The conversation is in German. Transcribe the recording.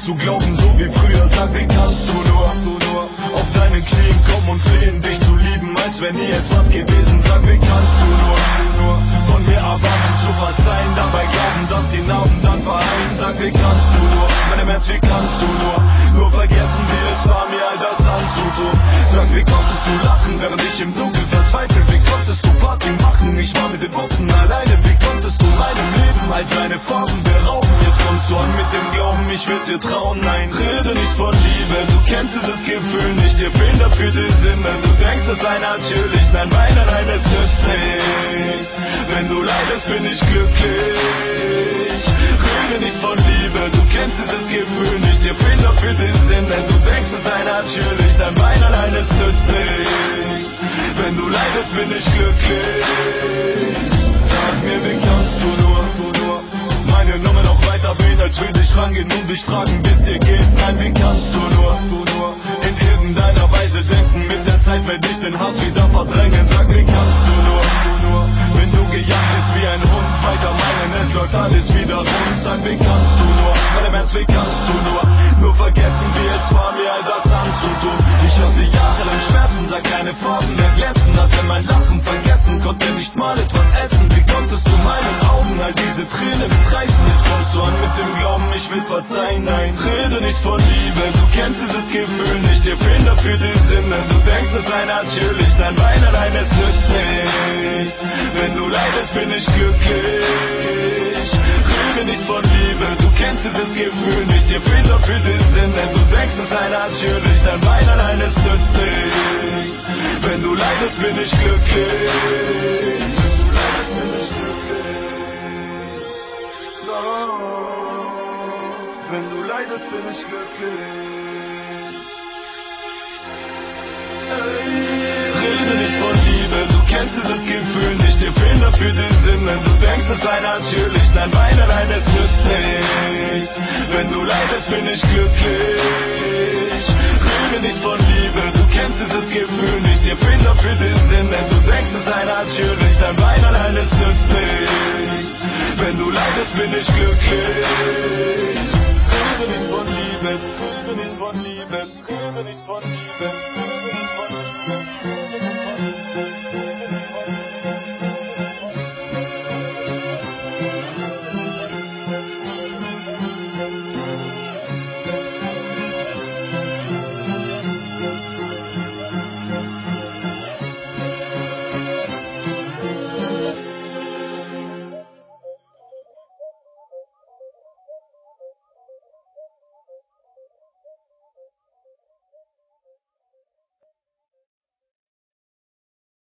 dir zu glauben, so wie früher. Sag, wie kannst du nur, du auf deine Knien kommen und flehen, dich zu lieben, als wenn nie etwas gewesen. Sag, wie kannst du nur, du von mir erwarten zu verzeihen, dabei glauben, dass die Narben dann verheilen. Sag, wie kannst du nur, meine Herz, wie kannst du nur, nur vergessen, wie es war, mir all das anzutun. Sag, wie konntest du lachen, während ich im Dunkeln verzweifelt, wie konntest du Party machen, ich war mit den Worten alleine, wie konntest du meinem Leben all seine Farben Ich will dir trauen, nein, rede nicht von Liebe, du kennst dieses Gefühl nicht, dir fehlen dafür die Sinne, du denkst, es sei natürlich, nein, weine, nein, es nützt nicht, wenn du leidest, bin ich glücklich, rede nicht von Liebe, du kennst dieses Gefühl nicht, dir fehlen dafür die Sinne, du denkst, es sei natürlich, dein Bein allein, es nützt nicht, wenn du leidest, bin ich glücklich, sag mir, wie kannst du rangehen und dich fragen, bis dir geht, nein, wie kannst du nur, du nur, in irgendeiner Weise denken, mit der Zeit werde ich den Hass wieder verdrängen, sag, wie kannst du nur, du nur, wenn du gejagt bist wie ein Hund, weiter meinen, es läuft alles wieder rund, sag, wie kannst du nur, meine Herz, wie kannst du nur, nur vergessen, wie es war, mir all das anzutun, ich hatte jahrelang Schmerzen, sah keine Farben verzeihen, nein, rede nicht von Liebe, du kennst dieses Gefühl nicht, dir fehlen dafür die Sinne, du denkst, es sei natürlich, dein Bein allein, es nützt nicht, wenn du leidest, bin ich glücklich, rede nicht von Liebe, du kennst dieses Gefühl nicht, dir fehlen dafür die Sinne, du denkst, es sei natürlich, dein Bein allein, es nützt nicht, wenn du leidest, bin ich glücklich, wenn du leidest, bin ich glücklich. Rede nicht von Liebe, du kennst dieses Gefühl nicht, dir fehlen dafür die Sinne, du denkst es sei natürlich, nein, Wein allein, es nützt nicht, wenn du leidest, bin ich glücklich, rede nicht von Liebe, du kennst dieses Gefühl nicht, dir fehlen dafür die Sinne, du denkst es sei natürlich, nein, Wein allein, es nützt nicht, wenn du leidest, bin ich glücklich.